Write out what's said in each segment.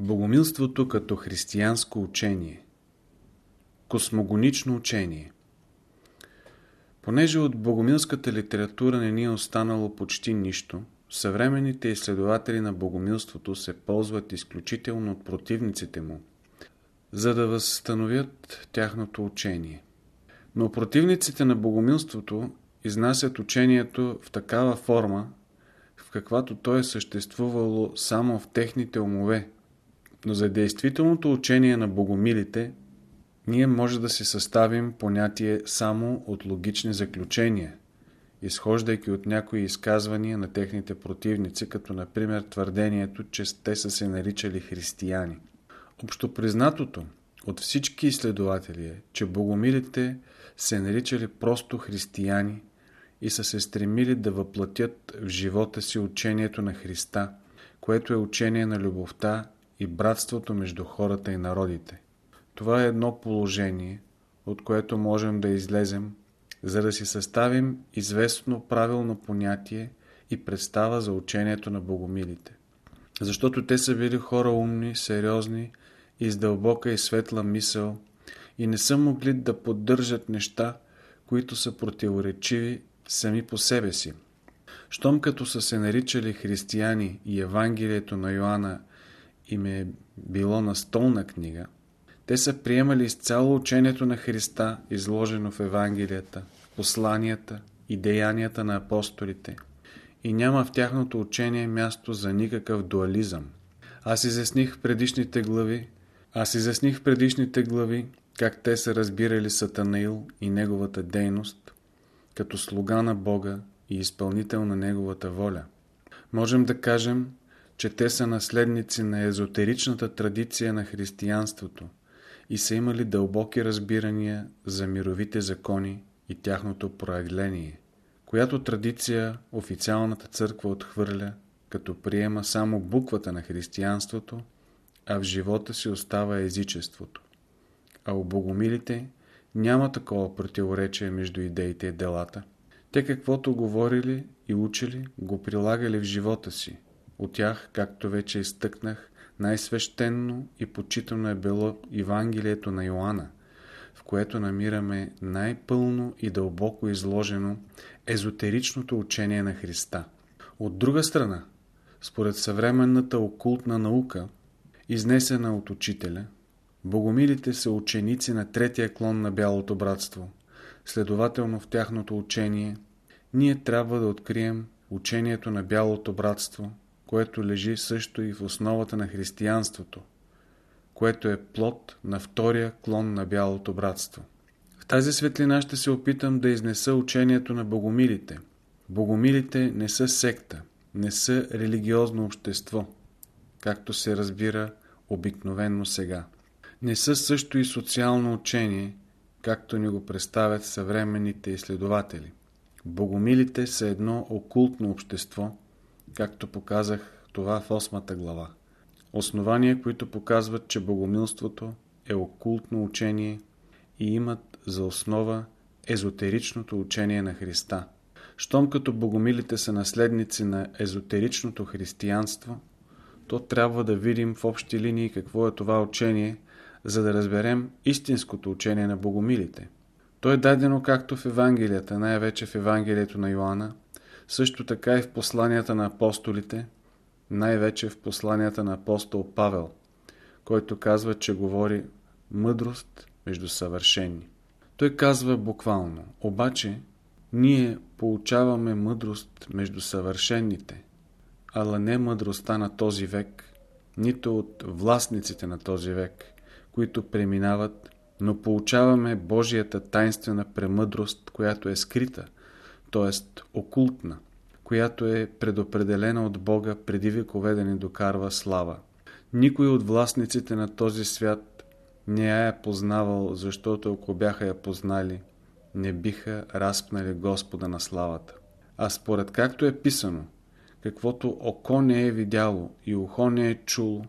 Богомилството като християнско учение Космогонично учение Понеже от богомилската литература не ни е останало почти нищо, съвременните изследователи на богомилството се ползват изключително от противниците му, за да възстановят тяхното учение. Но противниците на богомилството изнасят учението в такава форма, в каквато то е съществувало само в техните умове. Но за действителното учение на богомилите ние може да си съставим понятие само от логични заключения, изхождайки от някои изказвания на техните противници, като например твърдението, че те са се наричали християни. Общопризнатото от всички изследователи е, че богомилите се наричали просто християни и са се стремили да въплатят в живота си учението на Христа, което е учение на любовта и братството между хората и народите. Това е едно положение, от което можем да излезем, за да си съставим известно правилно понятие и представа за учението на богомилите. Защото те са били хора умни, сериозни и с дълбока и светла мисъл и не са могли да поддържат неща, които са противоречиви сами по себе си. Щом като са се наричали християни и Евангелието на Йоанна им е било на столна книга, те са приемали изцяло учението на Христа, изложено в Евангелията, посланията и деянията на апостолите. И няма в тяхното учение място за никакъв дуализъм. Аз изясних в предишните глави, аз изясних в предишните глави, как те са разбирали Сатанаил и неговата дейност, като слуга на Бога и изпълнител на Неговата воля. Можем да кажем, че те са наследници на езотеричната традиция на християнството и са имали дълбоки разбирания за мировите закони и тяхното проявление, която традиция официалната църква отхвърля, като приема само буквата на християнството, а в живота си остава езичеството. А у богомилите няма такова противоречие между идеите и делата. Те каквото говорили и учили, го прилагали в живота си. От тях, както вече изтъкнах, най-свещенно и почитано е било Евангелието на Йоанна, в което намираме най-пълно и дълбоко изложено езотеричното учение на Христа. От друга страна, според съвременната окултна наука, изнесена от учителя, Богомилите са ученици на третия клон на Бялото братство. Следователно в тяхното учение ние трябва да открием учението на Бялото братство, което лежи също и в основата на християнството, което е плод на втория клон на Бялото братство. В тази светлина ще се опитам да изнеса учението на богомилите. Богомилите не са секта, не са религиозно общество, както се разбира обикновенно сега не са също и социално учение, както ни го представят съвременните изследователи. Богомилите са едно окултно общество, както показах това в 8 глава. Основания, които показват, че богомилството е окултно учение и имат за основа езотеричното учение на Христа. Щом като богомилите са наследници на езотеричното християнство, то трябва да видим в общи линии какво е това учение – за да разберем истинското учение на богомилите. То е дадено както в Евангелията, най-вече в Евангелието на Йоанна, също така и в посланията на апостолите, най-вече в посланията на апостол Павел, който казва, че говори мъдрост между съвършени. Той казва буквално, обаче ние получаваме мъдрост между съвършените, ала не мъдростта на този век, нито от властниците на този век, които преминават, но получаваме Божията тайнствена премъдрост, която е скрита, т.е. окултна, която е предопределена от Бога преди векове да ни докарва слава. Никой от властниците на този свят не я е познавал, защото ако бяха я познали, не биха разпнали Господа на славата. А според както е писано, каквото око не е видяло и ухо не е чуло,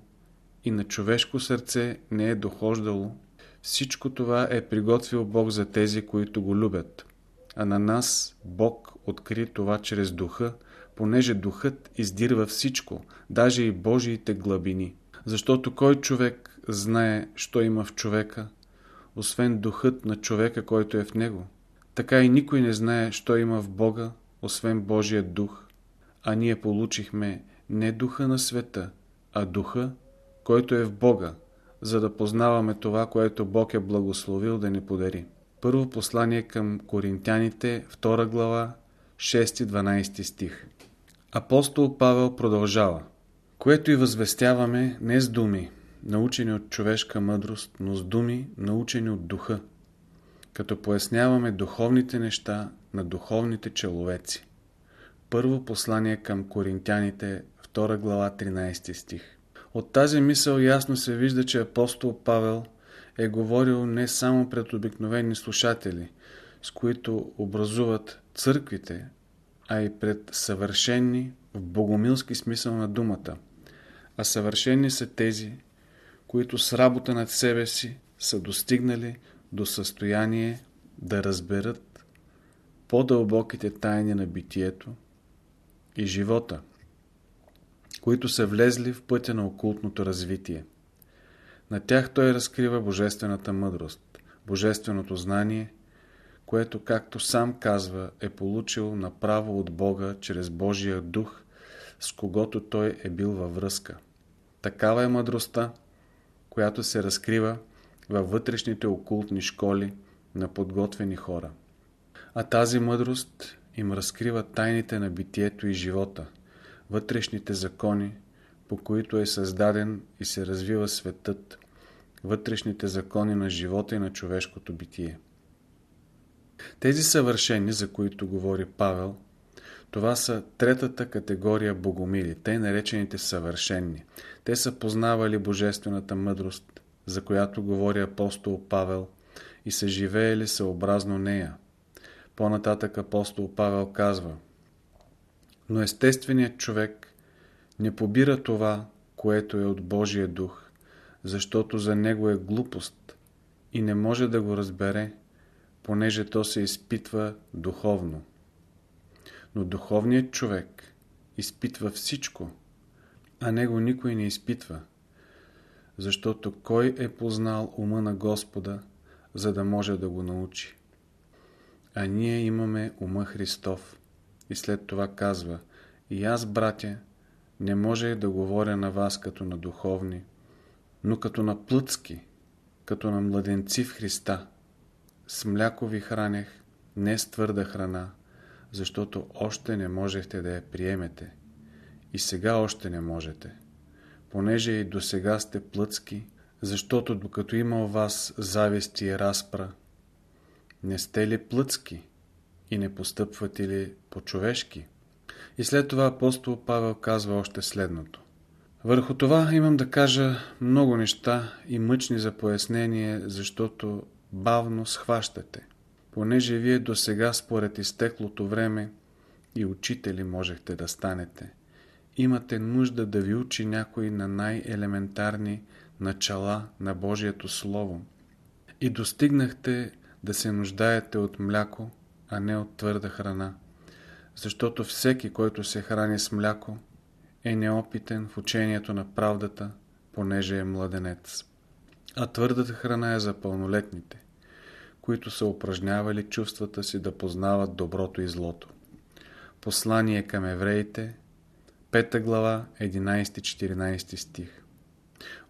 и на човешко сърце не е дохождало. Всичко това е приготвил Бог за тези, които го любят. А на нас Бог откри това чрез духа, понеже духът издирва всичко, даже и Божиите глъбини. Защото кой човек знае, що има в човека, освен духът на човека, който е в него? Така и никой не знае, що има в Бога, освен Божия дух. А ние получихме не духа на света, а духа, който е в Бога, за да познаваме това, което Бог е благословил да ни подари. Първо послание към Коринтяните, 2 глава, 6-12 стих. Апостол Павел продължава. Което и възвестяваме не с думи, научени от човешка мъдрост, но с думи, научени от духа, като поясняваме духовните неща на духовните человеци. Първо послание към Коринтяните, 2 глава, 13 стих. От тази мисъл ясно се вижда, че апостол Павел е говорил не само пред обикновени слушатели, с които образуват църквите, а и пред съвършенни в богомилски смисъл на думата. А съвършени са тези, които с работа над себе си са достигнали до състояние да разберат по-дълбоките тайни на битието и живота, които са влезли в пътя на окултното развитие. На тях той разкрива божествената мъдрост, божественото знание, което, както сам казва, е получил направо от Бога чрез Божия дух, с когото той е бил във връзка. Такава е мъдростта, която се разкрива във вътрешните окултни школи на подготвени хора. А тази мъдрост им разкрива тайните на битието и живота, вътрешните закони, по които е създаден и се развива светът, вътрешните закони на живота и на човешкото битие. Тези съвършени, за които говори Павел, това са третата категория богомили, те наречените съвършенни. Те са познавали божествената мъдрост, за която говори апостол Павел, и са живеели съобразно нея. По-нататък апостол Павел казва Но естественият човек не побира това, което е от Божия дух, защото за него е глупост и не може да го разбере, понеже то се изпитва духовно. Но духовният човек изпитва всичко, а него никой не изпитва, защото кой е познал ума на Господа, за да може да го научи? А ние имаме ума Христов. И след това казва, и аз, братя, не може да говоря на вас като на духовни, но като на плътски, като на младенци в Христа. С мляко ви хранех, не с твърда храна, защото още не можехте да я приемете. И сега още не можете. Понеже и до сега сте плътски, защото докато има у вас зависти и разпра, не сте ли плътски и не постъпвате ли по-човешки? И след това апостол Павел казва още следното. Върху това имам да кажа много неща и мъчни за пояснение, защото бавно схващате. Понеже вие до сега според изтеклото време и учители можехте да станете, имате нужда да ви учи някой на най-елементарни начала на Божието Слово и достигнахте да се нуждаете от мляко, а не от твърда храна, защото всеки, който се храни с мляко, е неопитен в учението на правдата, понеже е младенец. А твърдата храна е за пълнолетните, които са упражнявали чувствата си да познават доброто и злото. Послание към евреите, 5 глава, 11-14 стих.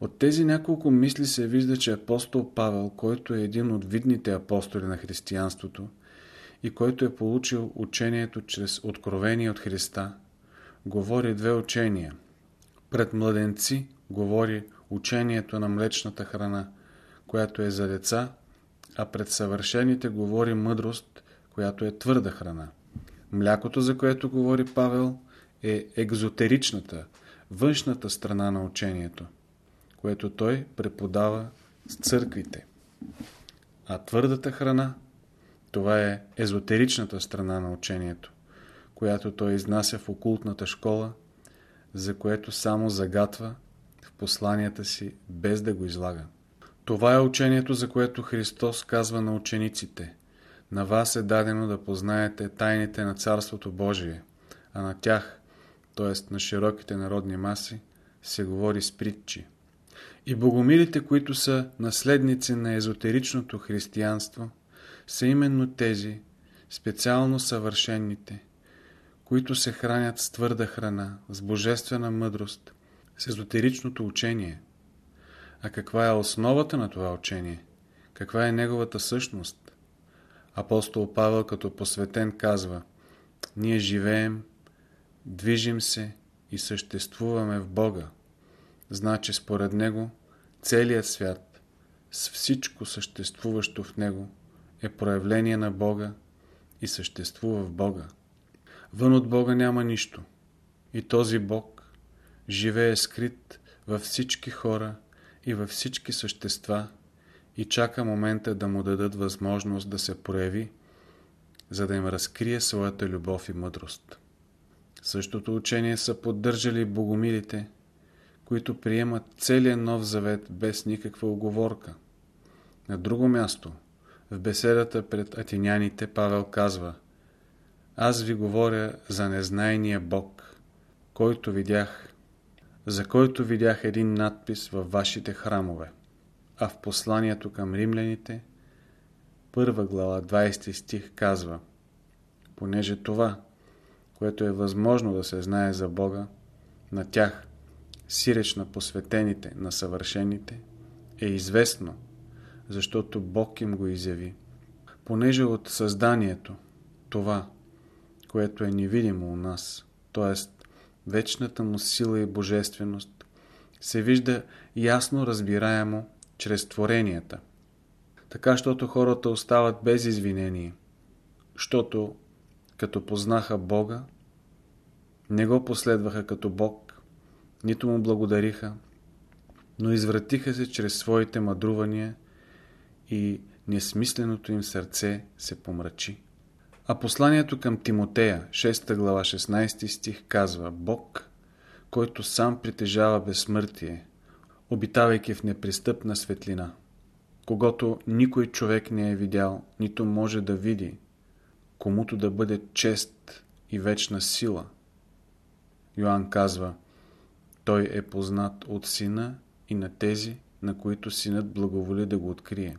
От тези няколко мисли се вижда, че апостол Павел, който е един от видните апостоли на християнството и който е получил учението чрез откровение от Христа, говори две учения. Пред младенци говори учението на млечната храна, която е за деца, а пред съвършените говори мъдрост, която е твърда храна. Млякото, за което говори Павел, е екзотеричната, външната страна на учението, което той преподава с църквите. А твърдата храна, това е езотеричната страна на учението която той изнася в окултната школа, за което само загатва в посланията си, без да го излага. Това е учението, за което Христос казва на учениците. На вас е дадено да познаете тайните на Царството Божие, а на тях, т.е. на широките народни маси, се говори с притчи. И богомилите, които са наследници на езотеричното християнство, са именно тези, специално съвършенните, които се хранят с твърда храна, с божествена мъдрост, с езотеричното учение. А каква е основата на това учение? Каква е неговата същност? Апостол Павел като посветен казва Ние живеем, движим се и съществуваме в Бога. Значи според него целият свят с всичко съществуващо в него е проявление на Бога и съществува в Бога. Вън от Бога няма нищо. И този Бог живее скрит във всички хора и във всички същества и чака момента да му дадат възможност да се прояви, за да им разкрие своята любов и мъдрост. Същото учение са поддържали богомилите, които приемат целия нов завет без никаква оговорка. На друго място, в беседата пред атиняните, Павел казва Аз ви говоря за незнайния Бог, който видях, за който видях един надпис във вашите храмове. А в посланието към римляните, първа глава, 20 стих казва Понеже това, което е възможно да се знае за Бога, на тях, сиреч на посветените, на съвършените, е известно, защото Бог им го изяви. Понеже от създанието, това, което е невидимо у нас, т.е. вечната му сила и божественост, се вижда ясно разбираемо чрез творенията. Така, щото хората остават без извинение, щото като познаха Бога, не го последваха като Бог, нито му благодариха, но извратиха се чрез своите мъдрувания и несмисленото им сърце се помрачи. А посланието към Тимотея, 6 глава 16 стих казва Бог, който сам притежава безсмъртие, обитавайки в непристъпна светлина, когато никой човек не е видял, нито може да види, комуто да бъде чест и вечна сила. Йоанн казва, той е познат от сина и на тези, на които синът благоволи да го открие.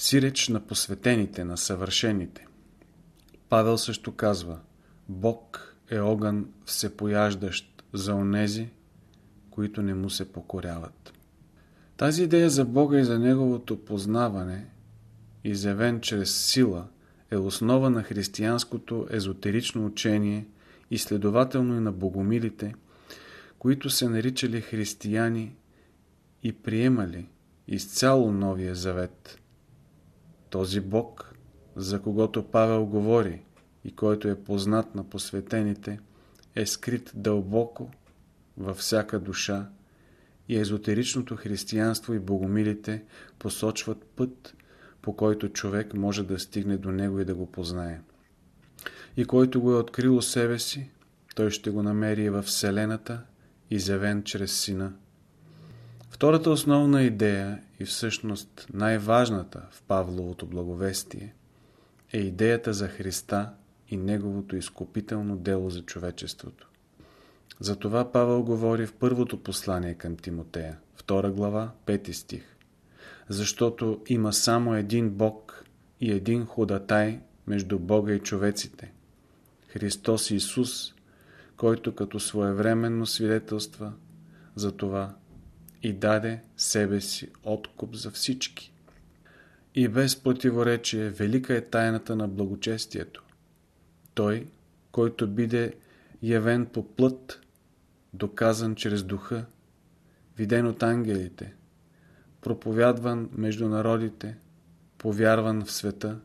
Сиреч на посветените, на съвършените. Павел също казва, Бог е огън всепояждащ за онези, които не му се покоряват. Тази идея за Бога и за Неговото познаване, изявен чрез сила – е основа на християнското езотерично учение и следователно и на богомилите, които се наричали християни и приемали изцяло Новия Завет. Този Бог, за когото Павел говори и който е познат на посветените, е скрит дълбоко във всяка душа и езотеричното християнство и богомилите посочват път, по който човек може да стигне до него и да го познае. И който го е открил себе си, той ще го намери във Вселената, изявен чрез Сина. Втората основна идея и всъщност най-важната в Павловото благовестие е идеята за Христа и Неговото изкупително дело за човечеството. Затова Павел говори в първото послание към Тимотея, 2 глава, 5 стих защото има само един Бог и един ходатай между Бога и човеците. Христос Исус, който като своевременно свидетелства за това и даде себе си откуп за всички. И без противоречие велика е тайната на благочестието. Той, който биде явен по плът, доказан чрез духа, виден от ангелите, проповядван между народите, повярван в света,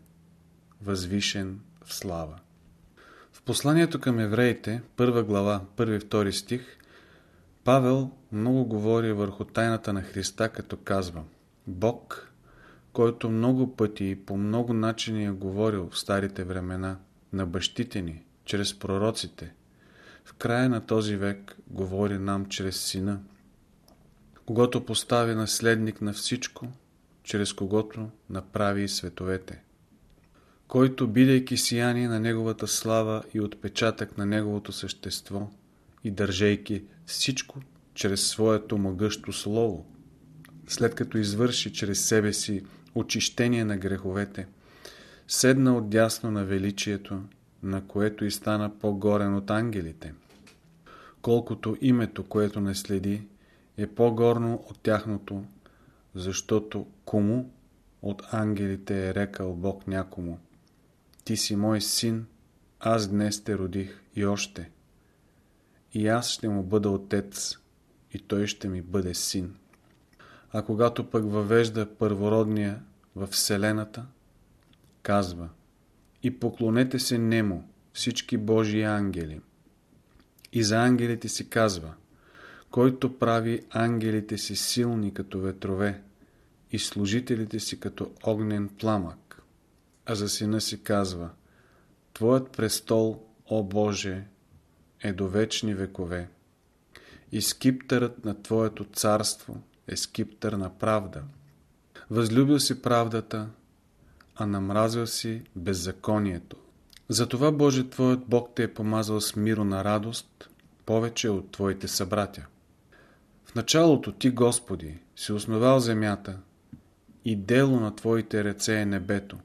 възвишен в слава. В посланието към евреите, първа глава, първи втори стих, Павел много говори върху тайната на Христа, като казва Бог, който много пъти и по много начини е говорил в старите времена на бащите ни, чрез пророците, в края на този век говори нам чрез Сина – когато постави наследник на всичко, чрез когото направи и световете, който, бидейки сияние на Неговата слава и отпечатък на Неговото същество и държейки всичко чрез своето могъщо слово, след като извърши чрез себе си очищение на греховете, седна отдясно на величието, на което и стана по-горен от ангелите. Колкото името, което не следи, е по-горно от тяхното, защото кому от ангелите е рекал Бог някому. Ти си мой син, аз днес те родих и още. И аз ще му бъда отец, и той ще ми бъде син. А когато пък въвежда първородния в Вселената, казва И поклонете се нему, всички Божии ангели. И за ангелите си казва Който прави ангелите си силни като ветрове и служителите си като огнен пламък. А за сина си казва Твоят престол, о Боже, е до вечни векове. И скиптърът на Твоето царство е скиптър на правда. Възлюбил си правдата, а намразил си беззаконието. Затова Боже Твоят Бог те е помазал с миро на радост, повече от Твоите събратя. В началото Ти, Господи, си основал земята и дело на Твоите ръце е небето.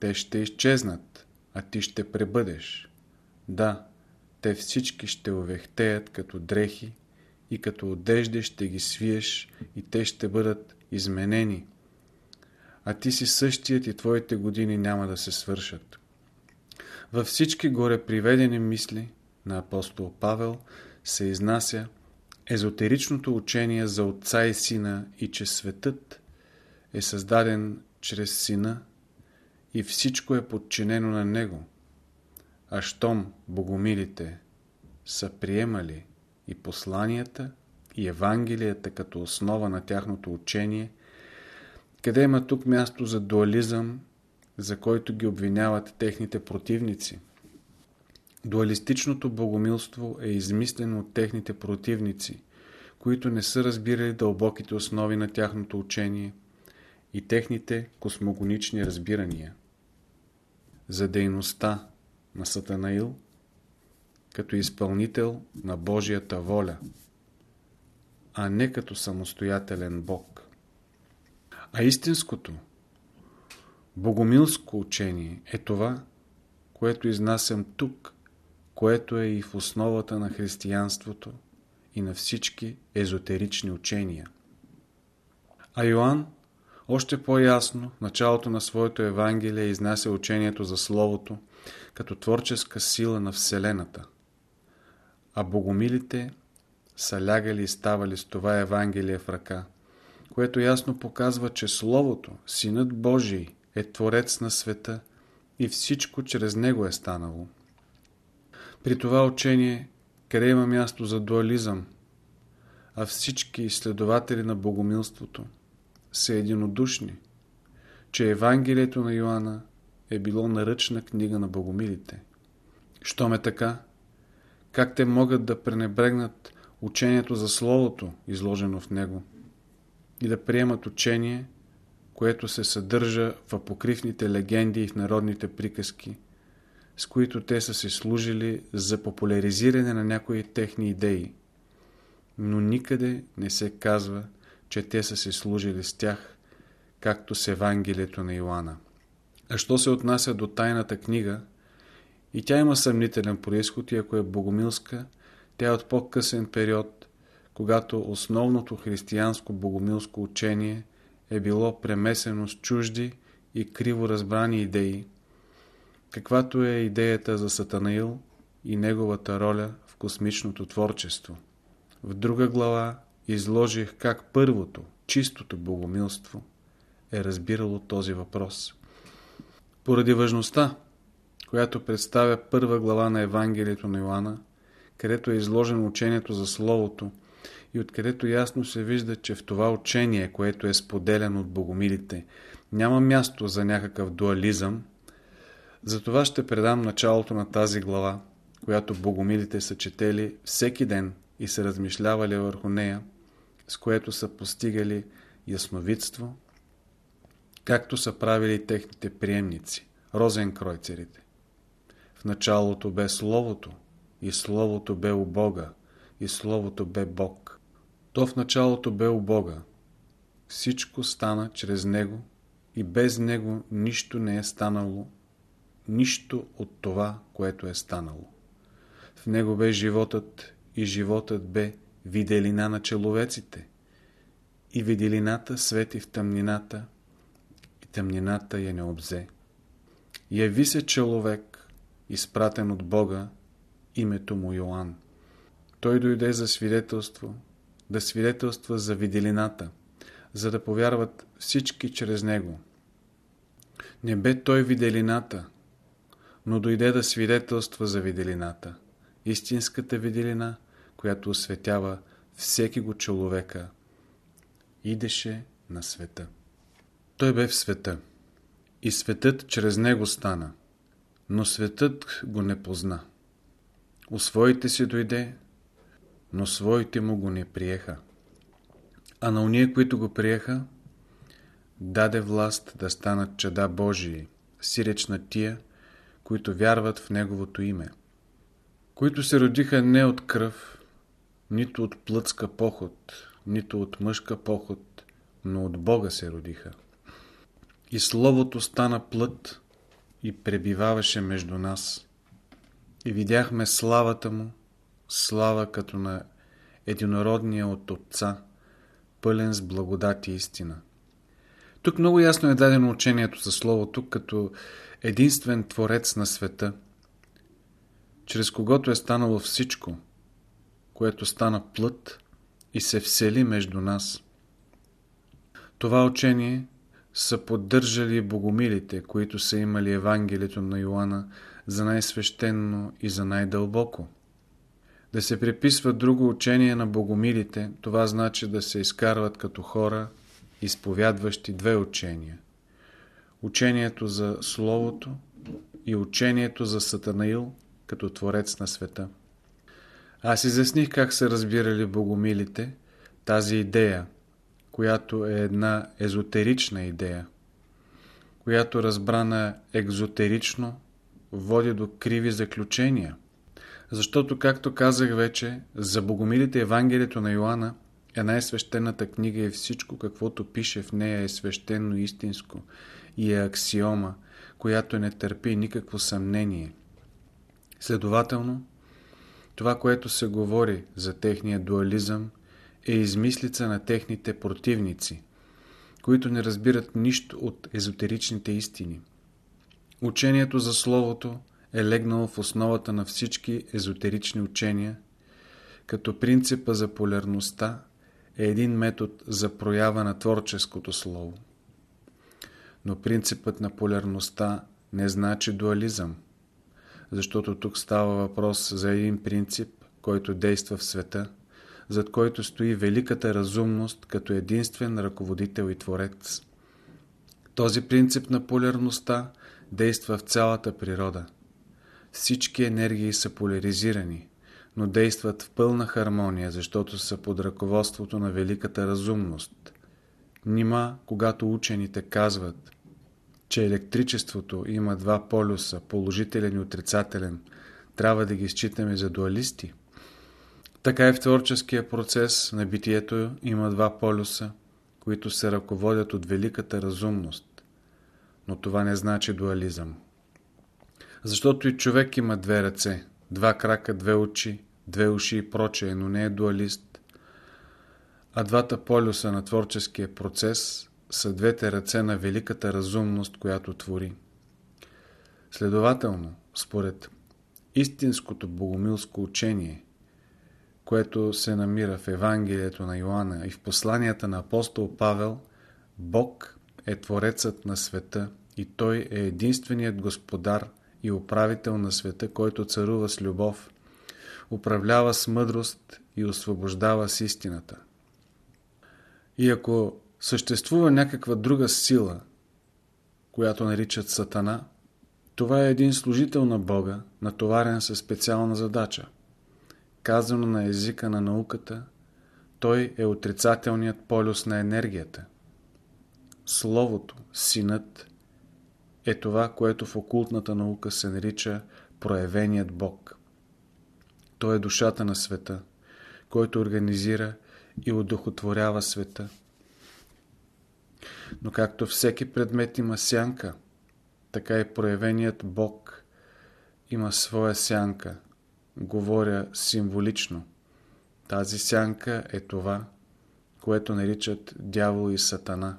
Те ще изчезнат, а Ти ще пребъдеш. Да, те всички ще увехтеят като дрехи и като одежди ще ги свиеш и те ще бъдат изменени. А ти си същият и твоите години няма да се свършат. Във всички горе приведени мисли на апостол Павел се изнася езотеричното учение за Отца и Сина и че светът е създаден чрез Сина и всичко е подчинено на Него. А щом богомилите са приемали и посланията, и Евангелията като основа на тяхното учение, къде има тук място за дуализъм, за който ги обвиняват техните противници? Дуалистичното богомилство е измислено от техните противници, които не са разбирали дълбоките основи на тяхното учение и техните космогонични разбирания. За дейността на Сатанаил – като изпълнител на Божията воля, а не като самостоятелен Бог. А истинското, богомилско учение е това, което изнасям тук, което е и в основата на християнството и на всички езотерични учения. А Йоанн още по-ясно в началото на своето Евангелие изнася учението за Словото като творческа сила на Вселената – а богомилите са лягали и ставали с това Евангелие в ръка, което ясно показва, че Словото, Синът Божий, е Творец на света и всичко чрез Него е станало. При това учение, къде има място за дуализъм, а всички изследователи на богомилството са единодушни, че Евангелието на Йоанна е било наръчна книга на богомилите. Щом е така, как те могат да пренебрегнат учението за Словото, изложено в него, и да приемат учение, което се съдържа в апокривните легенди и в народните приказки, с които те са се служили за популяризиране на някои техни идеи. Но никъде не се казва, че те са се служили с тях, както с Евангелието на Иоанна. А що се отнася до тайната книга, и тя има съмнителен происход и ако е богомилска, тя е от по-късен период, когато основното християнско богомилско учение е било премесено с чужди и криво разбрани идеи, каквато е идеята за Сатанаил и неговата роля в космичното творчество. В друга глава изложих как първото, чистото богомилство е разбирало този въпрос. Поради важността която представя първа глава на Евангелието на Йоанна, където е изложено учението за Словото и откъдето ясно се вижда, че в това учение, което е споделено от богомилите, няма място за някакъв дуализъм, затова ще предам началото на тази глава, която богомилите са четели всеки ден и са размишлявали върху нея, с което са постигали ясновидство, както са правили техните приемници, розенкройцерите началото бе Словото, и Словото бе у Бога, и Словото бе Бог. То в началото бе у Бога. Всичко стана чрез Него и без Него нищо не е станало, нищо от това, което е станало. В Него бе животът и животът бе виделина на человеците. И виделината свети в тъмнината тъмнината я не обзе. Яви се човек, изпратен от Бога, името му Йоанн. Той дойде за свидетелство, да свидетелства за виделината, за да повярват всички чрез него. Не бе той виделината, но дойде да свидетелства за виделината, истинската виделина, която осветява всеки го човека, идеше на света. Той бе в света и светът чрез него стана, но светът го не позна. У своите си дойде, но своите му го не приеха. А на уния, които го приеха, даде власт да станат чада Божии, сиреч на тия, които вярват в Неговото име, които се родиха не от кръв, нито от плътска поход, нито от мъжка поход, но от Бога се родиха. И Словото стана плът и пребиваваше между нас. И видяхме славата му, слава като на единородния от Отца, пълен с благодат и истина. Тук много ясно е дадено учението за Словото като единствен Творец на света, чрез когото е станало всичко, което стана плът и се всели между нас. Това учение са поддържали богомилите, които са имали Евангелието на Йоанна за най-свещенно и за най-дълбоко. Да се приписва друго учение на богомилите, това значи да се изкарват като хора, изповядващи две учения. Учението за Словото и учението за Сатанаил като Творец на света. Аз изясних как са разбирали богомилите тази идея, която е една езотерична идея, която разбрана екзотерично води до криви заключения – защото, както казах вече, за богомилите Евангелието на Йоанна е най-свещената книга и всичко, каквото пише в нея е свещено истинско и е аксиома, която не търпи никакво съмнение. Следователно, това, което се говори за техния дуализъм, е измислица на техните противници, които не разбират нищо от езотеричните истини. Учението за Словото – е легнал в основата на всички езотерични учения, като принципа за полярността е един метод за проява на творческото слово. Но принципът на полярността не значи дуализъм, защото тук става въпрос за един принцип, който действа в света, зад който стои великата разумност като единствен ръководител и творец. Този принцип на полярността действа в цялата природа – всички енергии са поляризирани, но действат в пълна хармония, защото са под ръководството на великата разумност. Нима, когато учените казват, че електричеството има два полюса, положителен и отрицателен, трябва да ги считаме за дуалисти. Така и в творческия процес на битието има два полюса, които се ръководят от великата разумност. Но това не значи дуализъм. Защото и човек има две ръце, два крака, две очи, две уши и прочее, но не е дуалист. А двата полюса на творческия процес са двете ръце на великата разумност, която твори. Следователно, според истинското богомилско учение, което се намира в Евангелието на Йоанна и в посланията на апостол Павел, Бог е Творецът на света и Той е единственият Господар и управител на света, който царува с любов, управлява с мъдрост и освобождава с истината. И ако съществува някаква друга сила, която наричат Сатана, това е един служител на Бога, натоварен със специална задача. Казано на езика на науката, той е отрицателният полюс на енергията. Словото, синът, е това, което в окултната наука се нарича проявеният Бог. Той е душата на света, който организира и удохотворява света. Но както всеки предмет има сянка, така и проявеният Бог има своя сянка. Говоря символично. Тази сянка е това, което наричат дявол и сатана.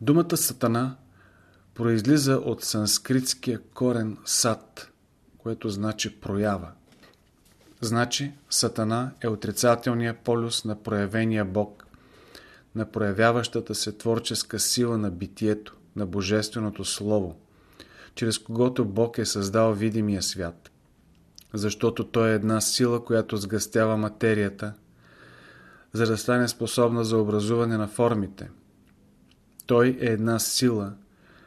Думата сатана произлиза от санскритския корен сат, което значи проява. Значи сатана е отрицателният полюс на проявения Бог, на проявяващата се творческа сила на битието, на Божественото Слово, чрез когото Бог е създал видимия свят. Защото той е една сила, която сгъстява материята, за да стане способна за образуване на формите. Той е една сила,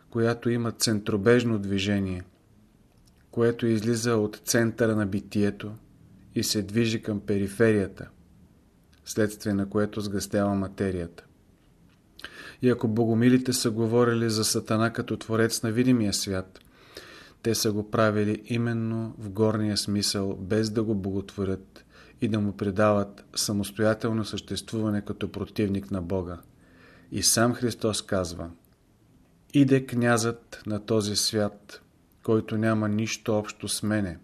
която има центробежно движение, което излиза от центъра на битието и се движи към периферията, следствие на което сгъстява материята. И ако богомилите са говорили за Сатана като творец на видимия свят, те са го правили именно в горния смисъл, без да го боготворят и да му предават самостоятелно съществуване като противник на Бога. И сам Христос казва Иде князът на този свят, който няма нищо общо с мене.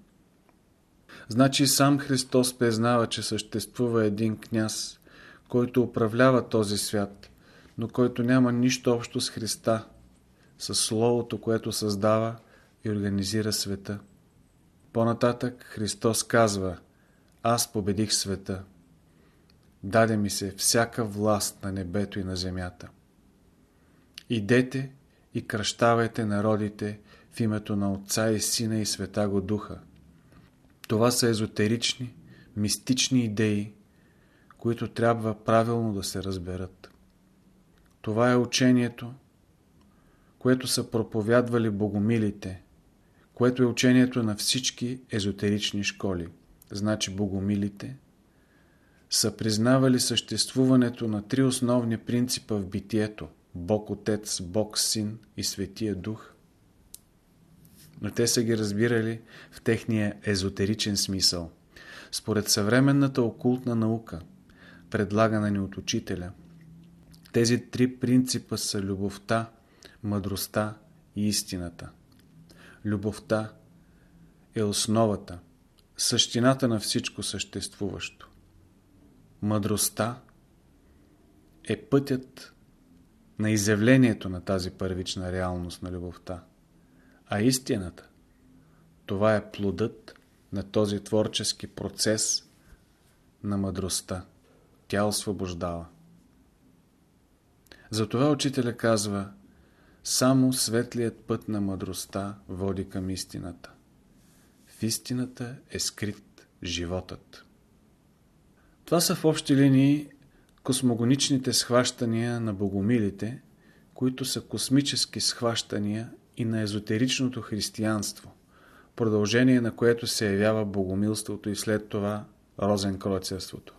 Значи сам Христос признава, че съществува един княз, който управлява този свят, но който няма нищо общо с Христа, с Словото, което създава и организира света. По-нататък Христос казва Аз победих света. Даде ми се всяка власт на небето и на земята. Идете и кръщавайте народите в името на Отца и Сина и Света го Духа. Това са езотерични, мистични идеи, които трябва правилно да се разберат. Това е учението, което са проповядвали богомилите, което е учението на всички езотерични школи. Значи богомилите са признавали съществуването на три основни принципа в битието – Бог Отец, Бог Син и Светия Дух. Но те са ги разбирали в техния езотеричен смисъл. Според съвременната окултна наука, предлагана ни от учителя – тези три принципа са любовта, мъдростта и истината. Любовта е основата, същината на всичко съществуващо. Мъдростта е пътят на изявлението на тази първична реалност на любовта. А истината, това е плодът на този творчески процес на мъдростта. Тя освобождава. Затова учителя казва, само светлият път на мъдростта води към истината. В истината е скрит животът. Това са в общи линии космогоничните схващания на богомилите, които са космически схващания и на езотеричното християнство, продължение на което се явява богомилството и след това розенкроцерството.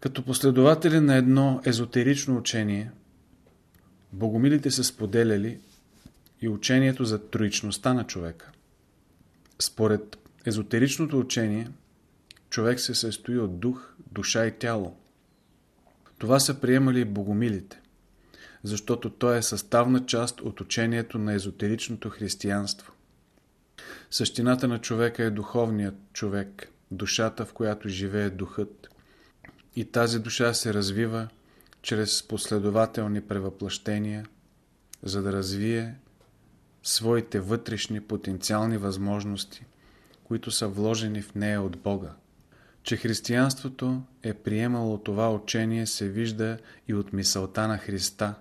Като последователи на едно езотерично учение, богомилите са споделяли и учението за троичността на човека. Според езотеричното учение, човек се състои от дух, душа и тяло. Това са приемали богомилите, защото то е съставна част от учението на езотеричното християнство. Същината на човека е духовният човек, душата, в която живее духът – и тази душа се развива чрез последователни превъплъщения, за да развие своите вътрешни потенциални възможности, които са вложени в нея от Бога. Че християнството е приемало това учение се вижда и от мисълта на Христа,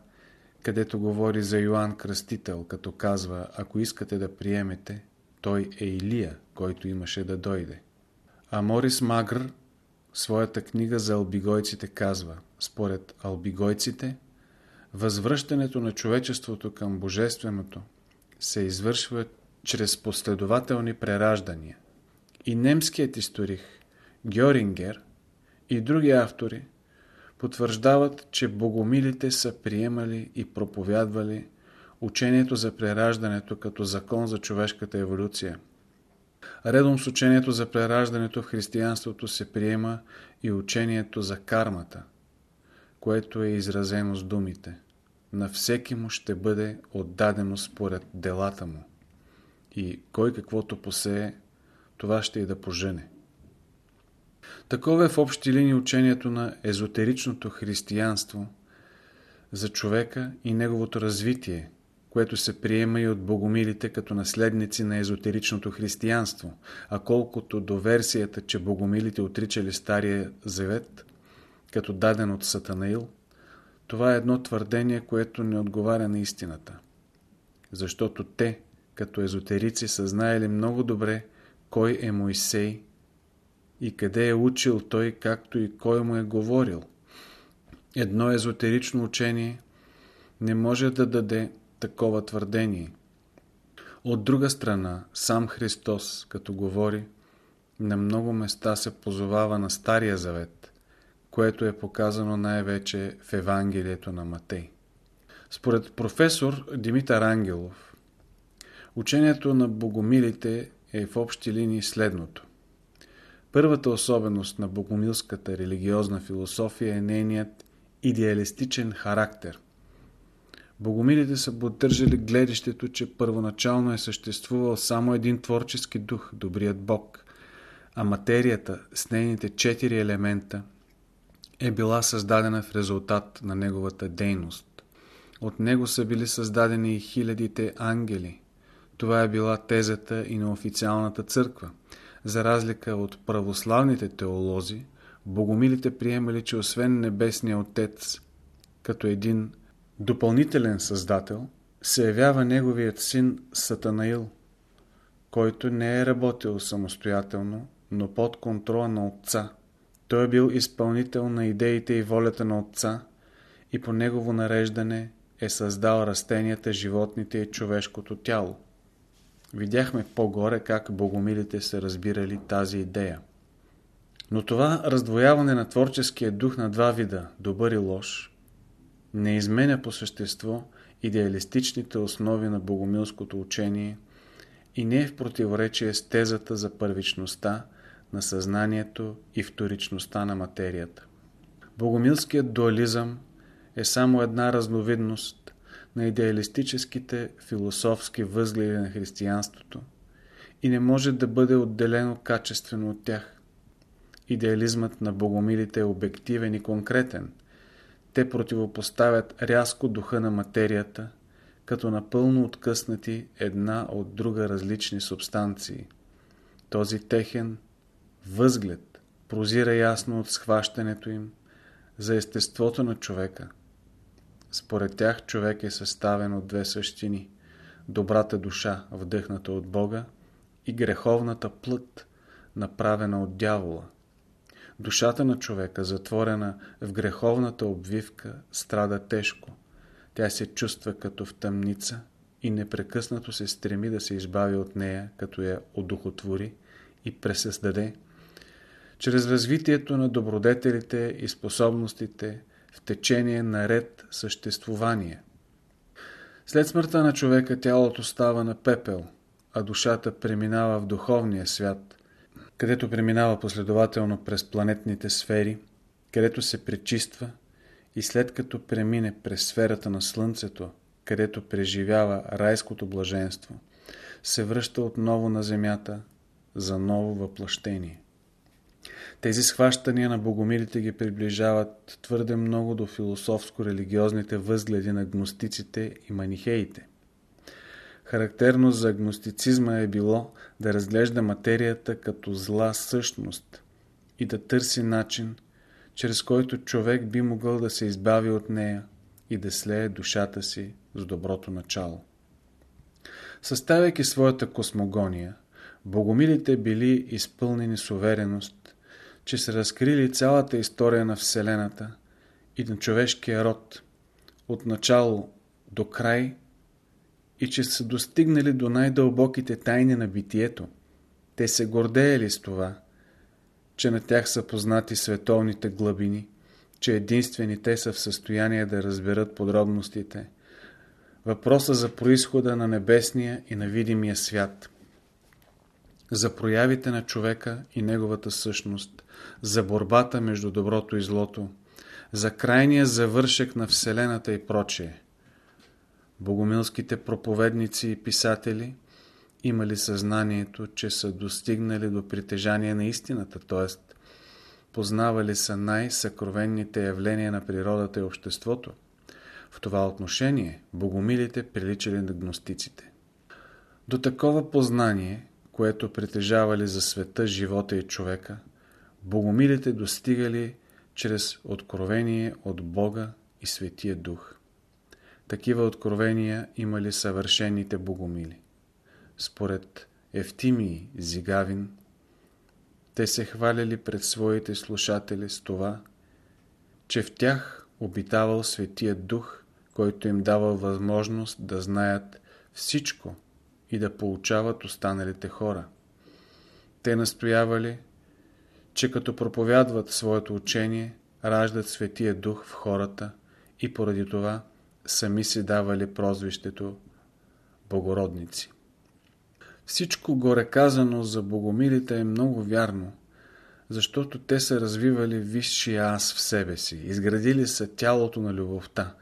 където говори за Йоанн Кръстител, като казва, ако искате да приемете, той е Илия, който имаше да дойде. А Морис Магр своята книга за албигойците казва, според албигойците, възвръщането на човечеството към Божественото се извършва чрез последователни прераждания. И немският историк Гьорингер и други автори потвърждават, че богомилите са приемали и проповядвали учението за прераждането като закон за човешката еволюция. Редом с учението за прераждането в християнството се приема и учението за кармата, което е изразено с думите. На всеки му ще бъде отдадено според делата му. И кой каквото посее, това ще и да пожене. Такова е в общи линии учението на езотеричното християнство за човека и неговото развитие, което се приема и от богомилите като наследници на езотеричното християнство, а колкото до версията, че богомилите отричали Стария Завет, като даден от Сатанаил, това е едно твърдение, което не отговаря на истината. Защото те, като езотерици, са знаели много добре кой е Моисей и къде е учил той, както и кой му е говорил. Едно езотерично учение не може да даде такова твърдение. От друга страна, сам Христос, като говори, на много места се позовава на Стария Завет, което е показано най-вече в Евангелието на Матей. Според професор Димитър Ангелов, учението на богомилите е в общи линии следното. Първата особеност на богомилската религиозна философия е нейният идеалистичен характер. Богомилите са поддържали гледището, че първоначално е съществувал само един творчески дух, добрият Бог, а материята с нейните четири елемента е била създадена в резултат на неговата дейност. От него са били създадени и хилядите ангели. Това е била тезата и на официалната църква. За разлика от православните теолози, богомилите приемали, че освен Небесния Отец, като един допълнителен създател, се явява неговият син Сатанаил, който не е работил самостоятелно, но под контрола на Отца. Той е бил изпълнител на идеите и волята на Отца и по негово нареждане е създал растенията, животните и човешкото тяло. Видяхме по-горе как богомилите са разбирали тази идея. Но това раздвояване на творческия дух на два вида, добър и лош, не изменя по същество идеалистичните основи на богомилското учение и не е в противоречие с тезата за първичността на съзнанието и вторичността на материята. Богомилският дуализъм е само една разновидност на идеалистическите философски възгледи на християнството и не може да бъде отделено качествено от тях. Идеализмът на богомилите е обективен и конкретен. Те противопоставят рязко духа на материята, като напълно откъснати една от друга различни субстанции. Този техен възглед прозира ясно от схващането им за естеството на човека. Според тях човек е съставен от две същини – добрата душа, вдъхната от Бога, и греховната плът, направена от дявола – Душата на човека, затворена в греховната обвивка, страда тежко. Тя се чувства като в тъмница и непрекъснато се стреми да се избави от нея, като я одухотвори и пресъздаде, чрез развитието на добродетелите и способностите в течение на ред съществувание. След смъртта на човека тялото става на пепел, а душата преминава в духовния свят – където преминава последователно през планетните сфери, където се пречиства и след като премине през сферата на Слънцето, където преживява райското блаженство, се връща отново на Земята за ново въплъщение. Тези схващания на богомилите ги приближават твърде много до философско-религиозните възгледи на гностиците и манихеите. Характерно за агностицизма е било да разглежда материята като зла същност и да търси начин, чрез който човек би могъл да се избави от нея и да слее душата си с доброто начало. Съставяйки своята космогония, богомилите били изпълнени с увереност, че са разкрили цялата история на Вселената и на човешкия род, от начало до край – и че са достигнали до най-дълбоките тайни на битието. Те се гордеели с това, че на тях са познати световните глъбини, че единствени те са в състояние да разберат подробностите. Въпроса за происхода на небесния и на видимия свят. за проявите на човека и неговата същност, за борбата между доброто и злото, за крайния завършек на Вселената и прочее. Богомилските проповедници и писатели имали съзнанието, че са достигнали до притежание на истината, т.е. познавали са най-съкровенните явления на природата и обществото. В това отношение богомилите приличали на гностиците. До такова познание, което притежавали за света, живота и човека, богомилите достигали чрез откровение от Бога и Светия Дух. Такива откровения имали съвършените богомили. Според Евтимий Зигавин, те се хваляли пред своите слушатели с това, че в тях обитавал Светия Дух, който им давал възможност да знаят всичко и да получават останалите хора. Те настоявали, че като проповядват своето учение, раждат Светия Дух в хората и поради това сами си давали прозвището Богородници. Всичко горе казано за богомилите е много вярно, защото те са развивали висшия аз в себе си, изградили са тялото на любовта,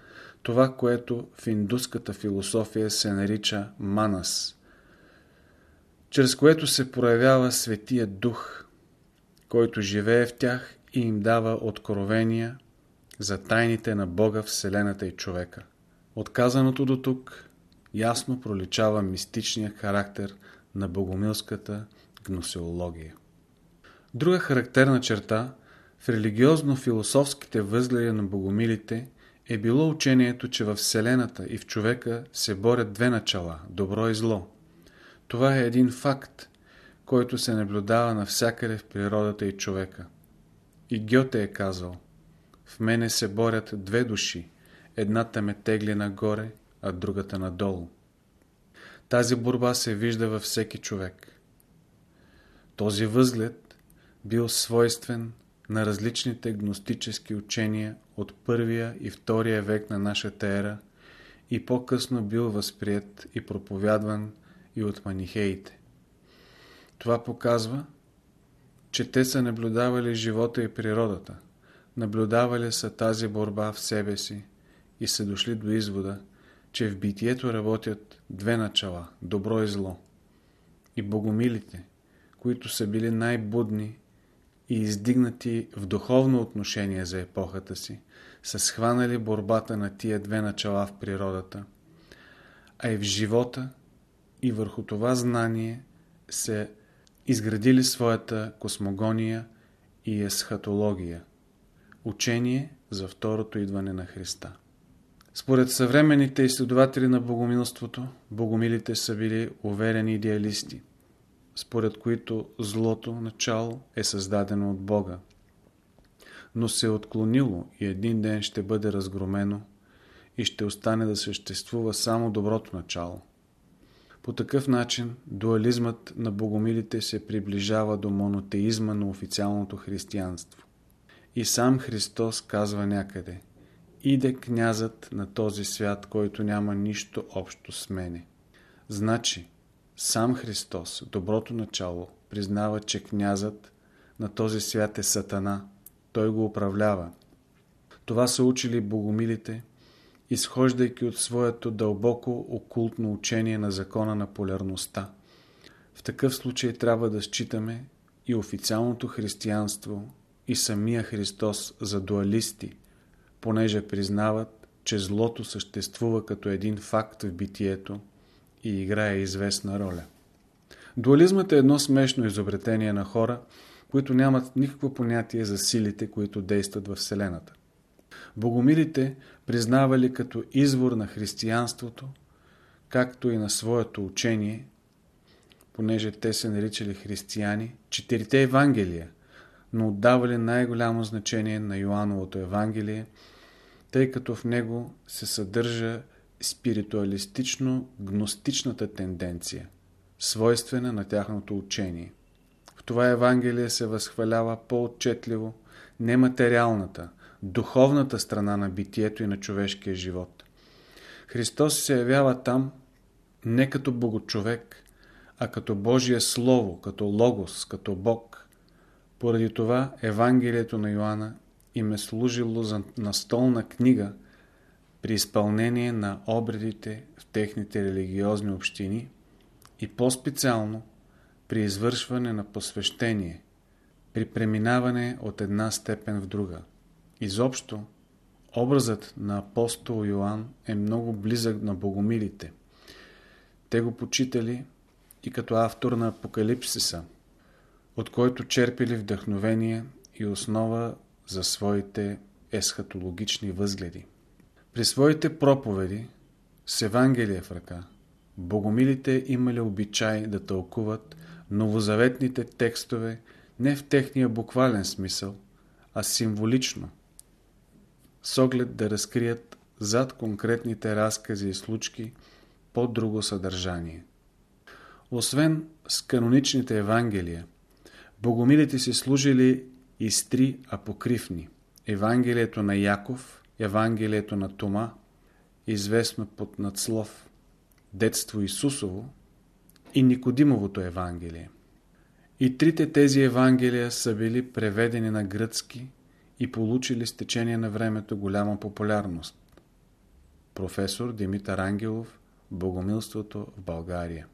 това, което в индуската философия се нарича манас, чрез което се проявява Светия Дух, който живее в тях и им дава откровения за тайните на Бога, Вселената и човека. Отказаното до тук ясно проличава мистичния характер на богомилската гносеология. Друга характерна черта в религиозно-философските възгледи на богомилите е било учението, че във Вселената и в човека се борят две начала – добро и зло. Това е един факт, който се наблюдава навсякъде в природата и човека. И Гьоте е казал В мене се борят две души, едната ме тегли нагоре, а другата надолу. Тази борба се вижда във всеки човек. Този възглед бил свойствен на различните гностически учения от първия и втория век на нашата ера и по-късно бил възприят и проповядван и от манихеите. Това показва, че те са наблюдавали живота и природата, наблюдавали са тази борба в себе си и са дошли до извода, че в битието работят две начала – добро и зло. И богомилите, които са били най-будни и издигнати в духовно отношение за епохата си, са схванали борбата на тия две начала в природата, а и в живота и върху това знание се изградили своята космогония и есхатология – учение за второто идване на Христа. Според съвременните изследователи на богомилството, богомилите са били уверени идеалисти, според които злото начало е създадено от Бога, но се е отклонило и един ден ще бъде разгромено и ще остане да съществува само доброто начало. По такъв начин дуализмът на богомилите се приближава до монотеизма на официалното християнство. И сам Христос казва някъде Иде князът на този свят, който няма нищо общо с мене. Значи, сам Христос, доброто начало, признава, че князът на този свят е Сатана. Той го управлява. Това са учили богомилите – изхождайки от своето дълбоко окултно учение на закона на полярността. В такъв случай трябва да считаме и официалното християнство и самия Христос за дуалисти, понеже признават, че злото съществува като един факт в битието и играе известна роля. Дуализмът е едно смешно изобретение на хора, които нямат никакво понятие за силите, които действат в Вселената. Богомилите признавали като извор на християнството, както и на своето учение, понеже те се наричали християни, четирите Евангелия, но отдавали най-голямо значение на Йоановото Евангелие, тъй като в него се съдържа спиритуалистично-гностичната тенденция, свойствена на тяхното учение. В това Евангелие се възхвалява по-отчетливо нематериалната, духовната страна на битието и на човешкия живот. Христос се явява там не като богочовек, а като Божие Слово, като Логос, като Бог. Поради това Евангелието на Йоанна им е служило за настолна книга при изпълнение на обредите в техните религиозни общини и по-специално при извършване на посвещение, при преминаване от една степен в друга. Изобщо, образът на апостол Йоанн е много близък на богомилите. Те го почитали и като автор на Апокалипсиса, от който черпили вдъхновение и основа за своите есхатологични възгледи. При своите проповеди с Евангелие в ръка, богомилите имали обичай да тълкуват новозаветните текстове не в техния буквален смисъл, а символично, с оглед да разкрият зад конкретните разкази и случки по-друго съдържание. Освен с каноничните Евангелия, богомилите си служили и с три апокривни. Евангелието на Яков, Евангелието на Тома, известно под надслов Детство Исусово и Никодимовото Евангелие. И трите тези Евангелия са били преведени на гръцки и получили с течение на времето голяма популярност. Професор Димитър Ангелов Богомилството в България